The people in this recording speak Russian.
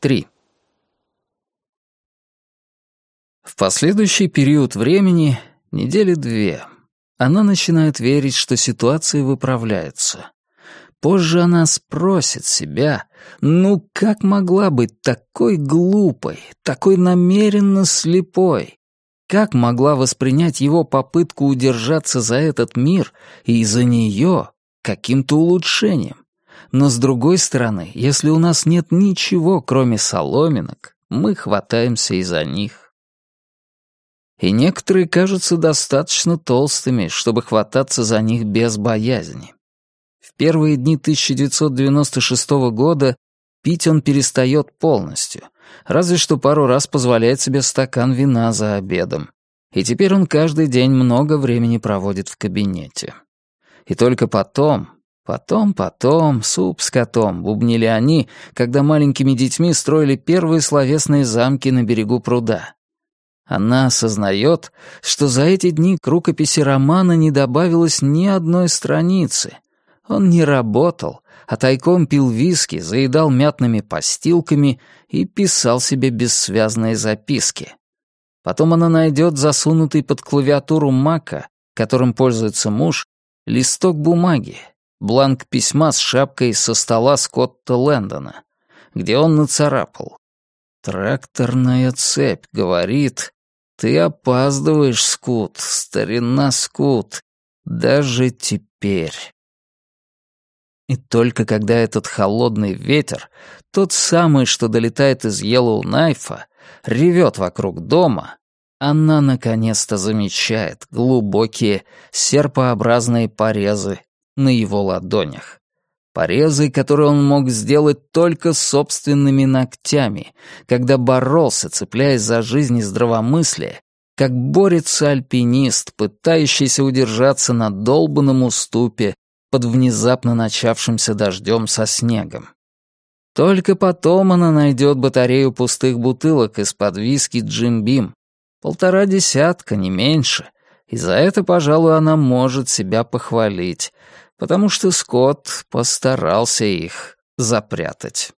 3. В последующий период времени, недели две, она начинает верить, что ситуация выправляется. Позже она спросит себя, ну как могла быть такой глупой, такой намеренно слепой? Как могла воспринять его попытку удержаться за этот мир и из-за нее каким-то улучшением? Но с другой стороны, если у нас нет ничего, кроме соломинок, мы хватаемся и за них. И некоторые кажутся достаточно толстыми, чтобы хвататься за них без боязни. В первые дни 1996 года пить он перестает полностью, разве что пару раз позволяет себе стакан вина за обедом. И теперь он каждый день много времени проводит в кабинете. И только потом, Потом, потом, суп с котом, бубнили они, когда маленькими детьми строили первые словесные замки на берегу пруда. Она осознает, что за эти дни к рукописи романа не добавилось ни одной страницы. Он не работал, а тайком пил виски, заедал мятными постилками и писал себе бессвязные записки. Потом она найдет засунутый под клавиатуру Мака, которым пользуется муж, листок бумаги бланк письма с шапкой со стола Скотта Лэндона, где он нацарапал. «Тракторная цепь, — говорит, — ты опаздываешь, Скут, старина Скут, даже теперь». И только когда этот холодный ветер, тот самый, что долетает из Йеллоу-Найфа, ревет вокруг дома, она наконец-то замечает глубокие серпообразные порезы на его ладонях. Порезы, которые он мог сделать только собственными ногтями, когда боролся, цепляясь за жизнь и здравомыслие, как борется альпинист, пытающийся удержаться на долбанном уступе под внезапно начавшимся дождем со снегом. Только потом она найдет батарею пустых бутылок из-под виски Джим Бим. Полтора десятка, не меньше. И за это, пожалуй, она может себя похвалить потому что Скотт постарался их запрятать.